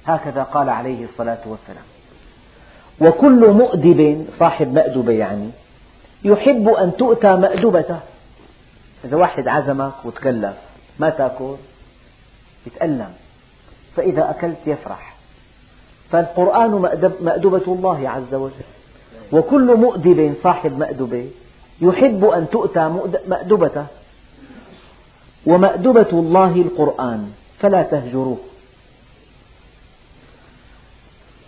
هكذا قال عليه الصلاة والسلام. وكل مؤدب صاحب مأدبة يعني يحب أن تؤتى مأدبته. إذا واحد عزمك وتكلف ما تأكل؟ يتألم. فإذا أكلت يفرح. فالقرآن مأدبة الله عز وجل. وكل مؤدب صاحب مأدبة يحب أن تؤتى مأدبته ومأدبة الله القرآن فلا تهجروه.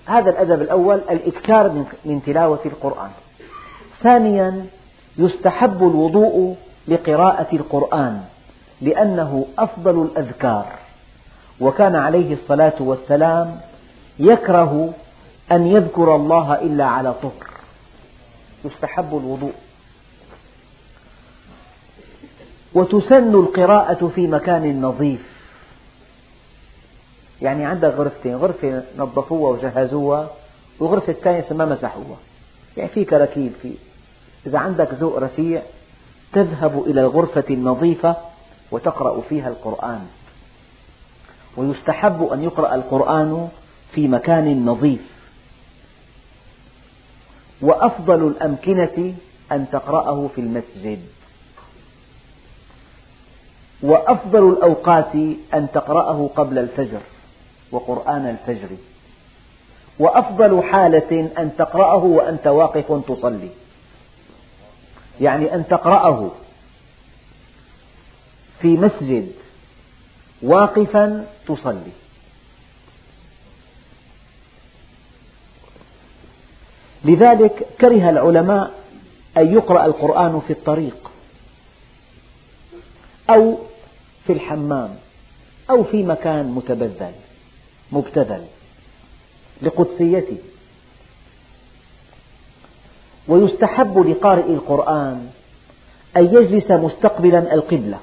هذا الأدب الأول الإكثار من تلاوة القرآن. ثانيا يستحب الوضوء لقراءة القرآن لأنه أفضل الأذكار. وكان عليه الصلاة والسلام يكره أن يذكر الله إلا على طهر. يستحب الوضوء. وتسن القراءة في مكان نظيف. يعني عندك غرفتين غرفة نظفوها وجهزوها وغرفة الثانية ما مسحوها. يعني في كراكيب في إذا عندك ذوق رفيع تذهب إلى الغرفة النظيفة وتقرأ فيها القرآن. ويستحب أن يقرأ القرآن في مكان نظيف. وأفضل الأمكنة أن تقرأه في المسجد. وأفضل الأوقات أن تقرأه قبل الفجر وقرآن الفجر. وأفضل حالة أن تقرأه وأنت واقف تصلي. يعني أن تقرأه في مسجد واقفا تصلي. لذلك كره العلماء أن يقرأ القرآن في الطريق أو في الحمام أو في مكان متبذل مبتذل لقدسيته. ويستحب لقارئ القرآن أن يجلس مستقبلا القبلة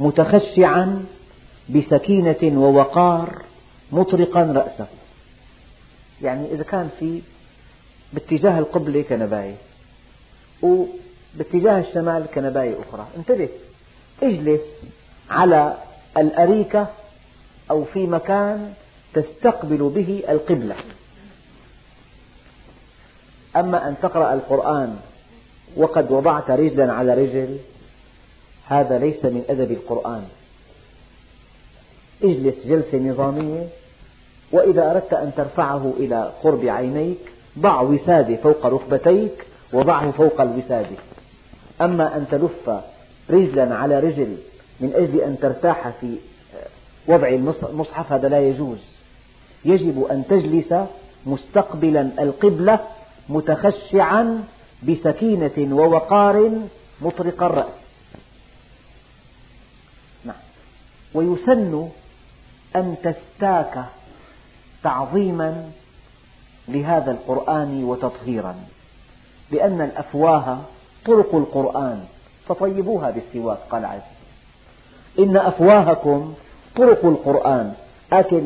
متخشعا بسكينة ووقار مطرقا رأسه. يعني إذا كان في باتجاه القبلة كنباية وباتجاه الشمال كنباية أخرى. انتبه اجلس على الأريكة أو في مكان تستقبل به القبلة. أما أن تقرأ القرآن وقد وضعت رجلا على رجل هذا ليس من أدب القرآن. اجلس جلسة نظامية وإذا أردت أن ترفعه إلى قرب عينيك ضع وسادة فوق ركبتيك وضعه فوق الوسادة أما أن تلف رجلا على رجل من أجل أن ترتاح في وضع المصحف هذا لا يجوز. يجب أن تجلس مستقبلا القبلة متخشعا بسكينة ووقار مطرق الرأس. نعم. ويسن أن تستاك تعظيما لهذا القرآن وتطهيرا لأن الأفواه طرق القرآن فطيبوها بالسواك قال عز إن أفواهكم طرق القرآن أكل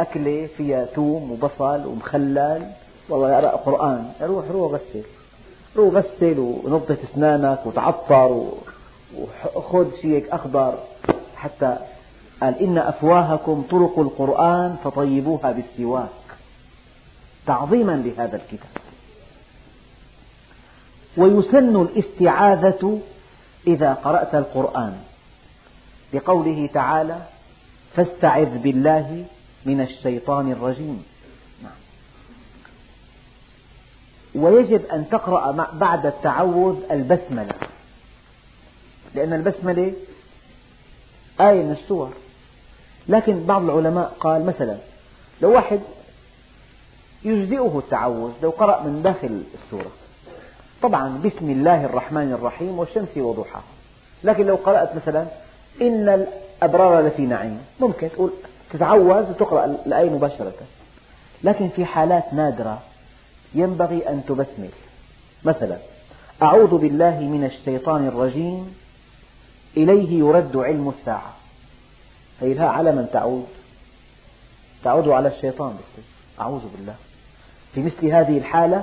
أكلة فيها ثوم وبصل ومخلل والله يقرأ قرآن روح روح غسل روح غسل ونظف أسنانك وتعطر وخذ شيء أخضر. حتى قال إن أفواهكم طرق القرآن فطيبوها بالسواك. تعظيما لهذا الكتاب. ويسن الاستعاذة إذا قرأت القرآن لقوله تعالى فاستعذ بالله من الشيطان الرجيم نعم. ويجب أن تقرأ بعد التعوذ البسملة. لأن البسملة آية من السور. لكن بعض العلماء قال مثلا لو واحد يجزئه التعوذ. لو قرأ من داخل السورة. طبعا بسم الله الرحمن الرحيم والشمس وضحاها. لكن لو قرأت مثلا إن الأبرار لفي نعيم. ممكن تقول تتعوذ وتقرأ الآية مباشرة. لكن في حالات نادرة ينبغي أن تبسمل. مثلا أعوذ بالله من الشيطان الرجيم. إليه يرد علم الساعة. هي لها من تعود. تعود على الشيطان بس. أعوذ بالله. في مثل هذه الحالة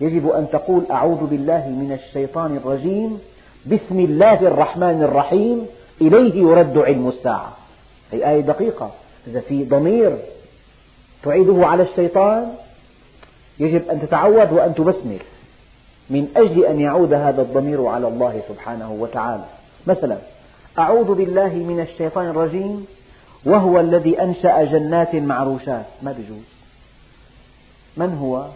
يجب أن تقول أعوذ بالله من الشيطان الرجيم بسم الله الرحمن الرحيم إليه يرد علم الساعة. هي آية دقيقة. إذا في ضمير تعيده على الشيطان يجب أن تتعوذ وأن تبسمل. من أجل أن يعود هذا الضمير على الله سبحانه وتعالى. مثلا أعوذ بالله من الشيطان الرجيم وهو الذي أنشأ جنات معروشات. ما بيجوز من هو؟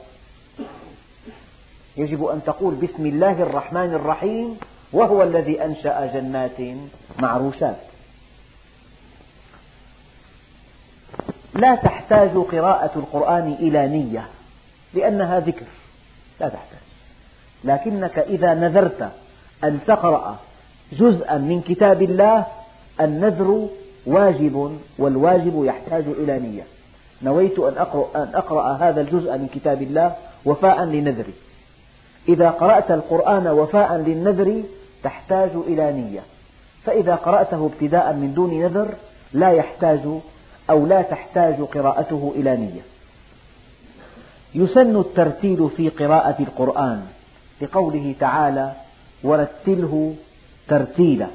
يجب أن تقول بسم الله الرحمن الرحيم وهو الذي أنشأ جنات معروشات. لا تحتاج قراءة القرآن إلى نية لأنها ذكر. لا تحتاج. لكنك إذا نذرت أن تقرأ جزءا من كتاب الله النذر واجب والواجب يحتاج إلى نية. نويت أن أقرأ, أن أقرأ هذا الجزء من كتاب الله وفاء لنذري إذا قرأت القرآن وفاء للنذر تحتاج إلى نية. فإذا قرأته ابتداء من دون نذر لا يحتاج أو لا تحتاج قراءته إلى نية. يسن الترتيل في قراءة القرآن لقوله تعالى ورتله ترتيلا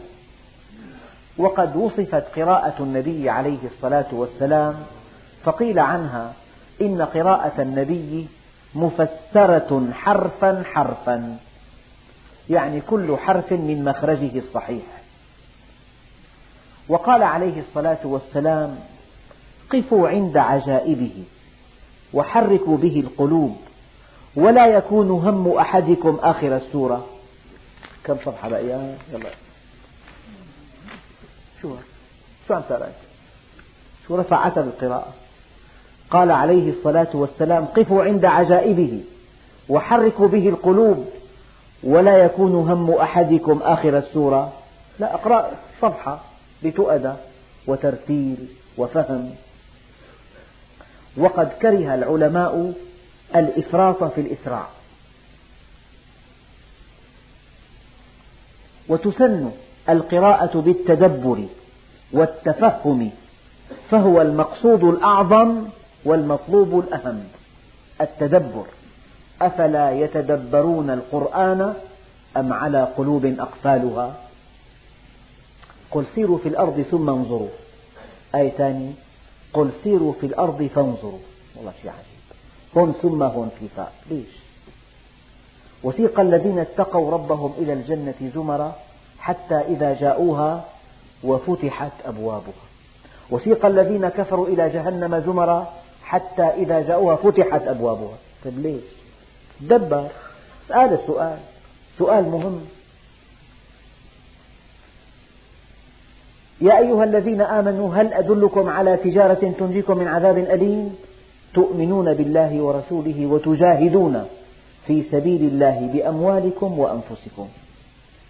وقد وصفت قراءة النبي عليه الصلاة والسلام فقيل عنها إن قراءة النبي مفسرة حرفا حرفا. يعني كل حرف من مخرجه الصحيح. وقال عليه الصلاة والسلام قفوا عند عجائبه وحركوا به القلوب ولا يكون هم أحدكم آخر السورة. كم صفحة بقيان يلا شو؟ شو عم تقرأ؟ شو رفع عتب القراءة؟ قال عليه الصلاة والسلام قفوا عند عجائبه وحركوا به القلوب ولا يكون هم أحدكم آخر السورة. لا أقرأ صفحة بتؤدى وترتيل وفهم. وقد كره العلماء الإفراط في الإسراع. وتسن القراءة بالتدبر والتفهم فهو المقصود الأعظم والمطلوب الأهم التدبر. أفلا يتدبرون القرآن أم على قلوب أقفالها؟ قل سيروا في الأرض ثم انظروا. آية ثانية قل سيروا في الأرض فانظروا. والله شيء عجيب. هون ثم هون في فاء. ليش؟ وسيق الذين اتقوا ربهم إلى الجنة زمرا حتى إذا جاءوها وفتحت أبوابها. وسيق الذين كفروا إلى جهنم زمرا حتى إذا جاءوها فتحت أبوابها. طيب ليش؟ تدبر سأل السؤال. سؤال مهم. يا أيها الذين آمنوا هل أدلكم على تجارة تنجيكم من عذاب أليم؟ تؤمنون بالله ورسوله وتجاهدون في سبيل الله بأموالكم وأنفسكم.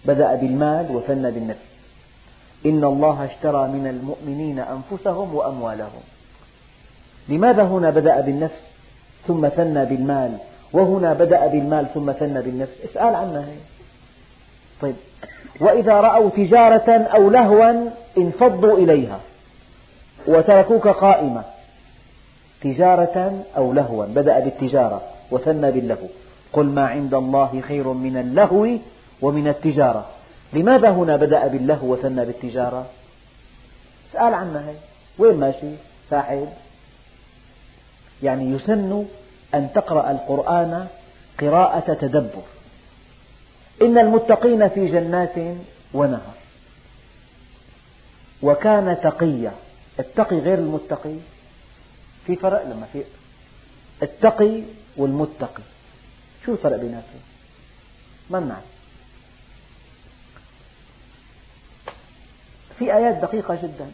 بدأ بالمال وثنى بالنفس. إن الله اشترى من المؤمنين أنفسهم وأموالهم. لماذا هنا بدأ بالنفس ثم ثنى بالمال؟ وهنا بدأ بالمال ثم ثنى بالنفس. اسأل عنها هي طيب. وإذا رأوا تجارة أو لهوا انفضوا إليها وتركوك قائمة. تجارة أو لهوا. بدأ بالتجارة وثنى باللهو. قل ما عند الله خير من اللهو ومن التجارة. لماذا هنا بدأ باللهو وثنى بالتجارة؟ اسأل عنها هي وين ماشي؟ ساحب يعني يسن أن تقرأ القرآن قراءة تدبر. إن المتقين في جنات ونهر. وكان تقيا. التقي غير المتقي. في فرق لما في التقي والمتقي. شو الفرق بيناتهم ما بنعرف. في آيات دقيقة جدا.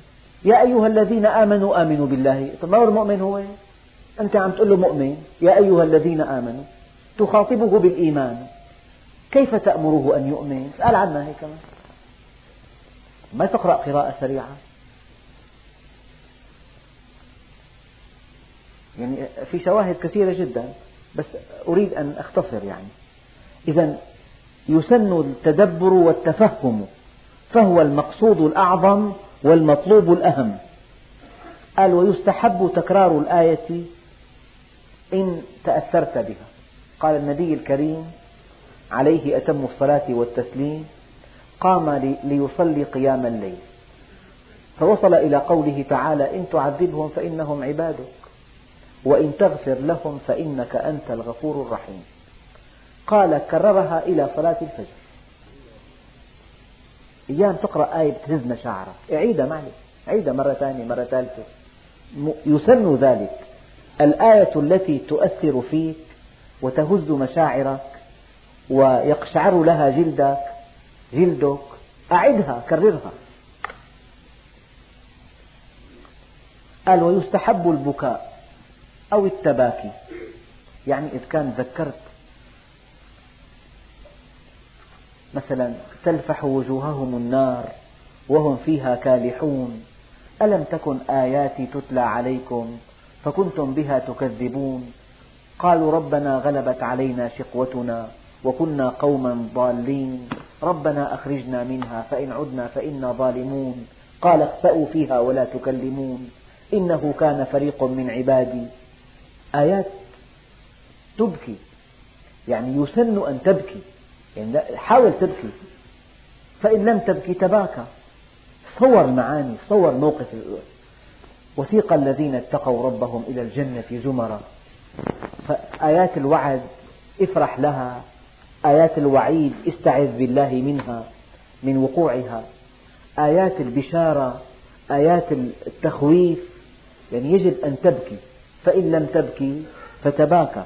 يا أيها الذين آمنوا آمنوا بالله. طيب ما هو المؤمن هو؟ أنت عم تقول له مؤمن يا أيها الذين آمنوا تخاطبه بالإيمان. كيف تأمره أن يؤمن؟ اسأل عنها هيك. كمان ما تقرأ قراءة سريعة؟ يعني في شواهد كثيرة جدا بس أريد أن أختصر يعني. إذا يسن التدبر والتفهم فهو المقصود الأعظم والمطلوب الأهم. قال ويستحب تكرار الآية إن تأثرت بها. قال النبي الكريم عليه أتم الصلاة والتسليم قام ليصلي قيام الليل. فوصل إلى قوله تعالى إن تعذبهم فإنهم عبادك وإن تغفر لهم فإنك أنت الغفور الرحيم. قال كررها إلى صلاة الفجر. أيام تقرأ آية بتهز مشاعرك. أعيدها معي. عيدها مرة ثانية مرة ثالثة. يسن ذلك. الآية التي تؤثر فيك وتهز مشاعرك ويقشعر لها جلدك جلدك أعدها كررها. قال ويستحب البكاء أو التباكي. يعني إذا كان ذكرت مثلا تلفح وجوههم النار وهم فيها كالحون. ألم تكن آياتي تتلى عليكم؟ فكنتم بها تكذبون. قالوا ربنا غلبت علينا شقوتنا وكنا قوما ضالين. ربنا أخرجنا منها فإن عدنا فإنا ظالمون. قال اخسأوا فيها ولا تكلمون. إنه كان فريق من عبادي. آيات تبكي. يعني يسن أن تبكي. يعني حاول تبكي. فإن لم تبكي تباكى. صور المعاني صور موقف وسيق الذين اتقوا ربهم إلى الجنة زمرا. فآيات الوعد افرح لها. آيات الوعيد استعذ بالله منها من وقوعها. آيات البشارة آيات التخويف يعني يجب أن تبكي. فإن لم تبكي فتباكى.